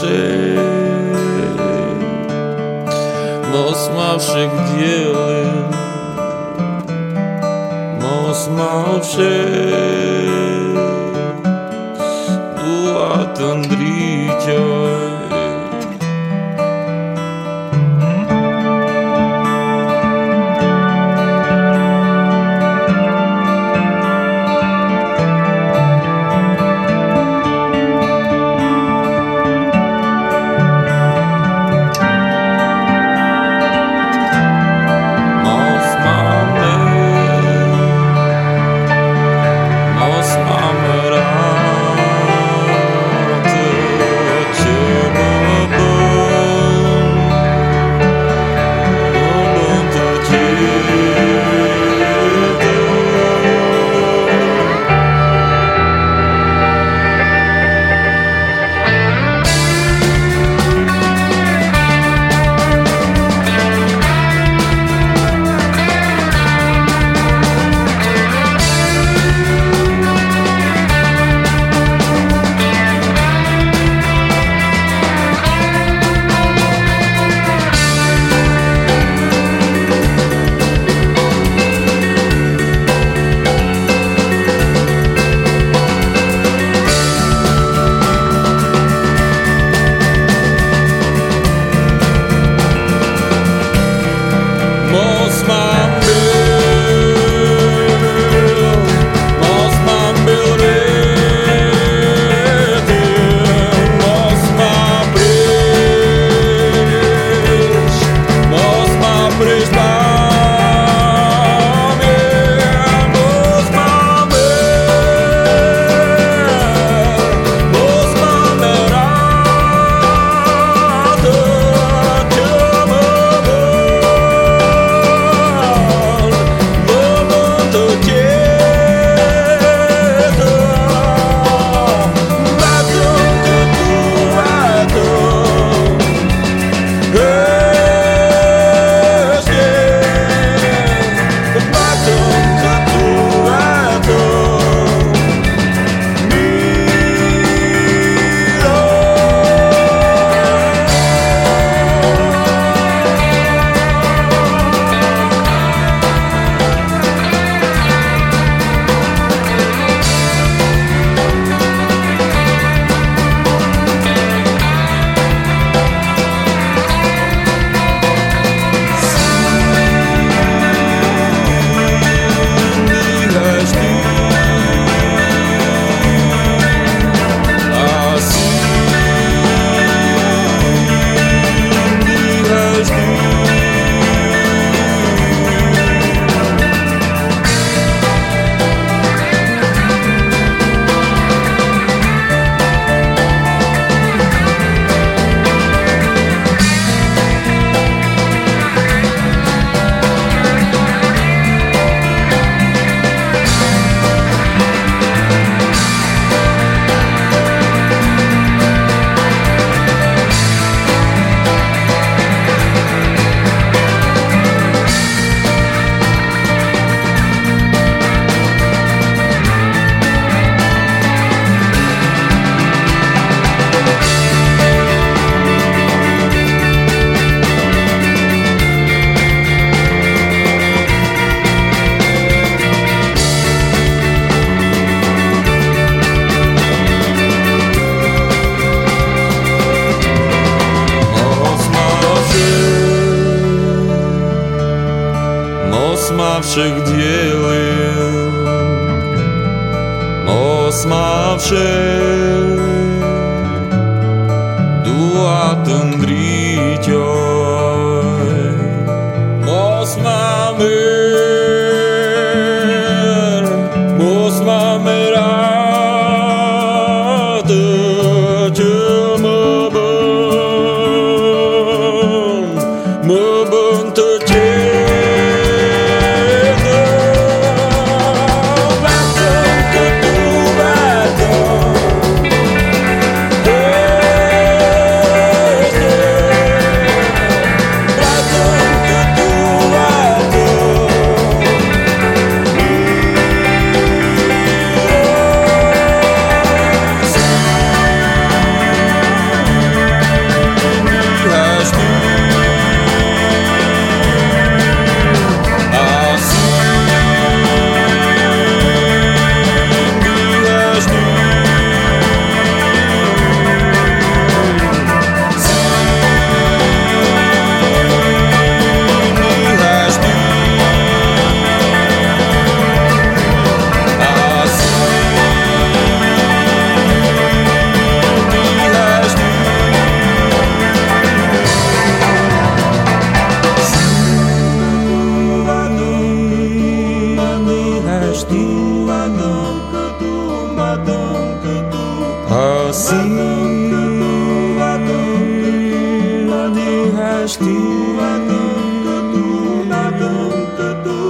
душей, мосмавших ділі, мосмавших, була тандрітя. osmawszych dzieły, osmawszych, duatendricios. hasti etekundatut dut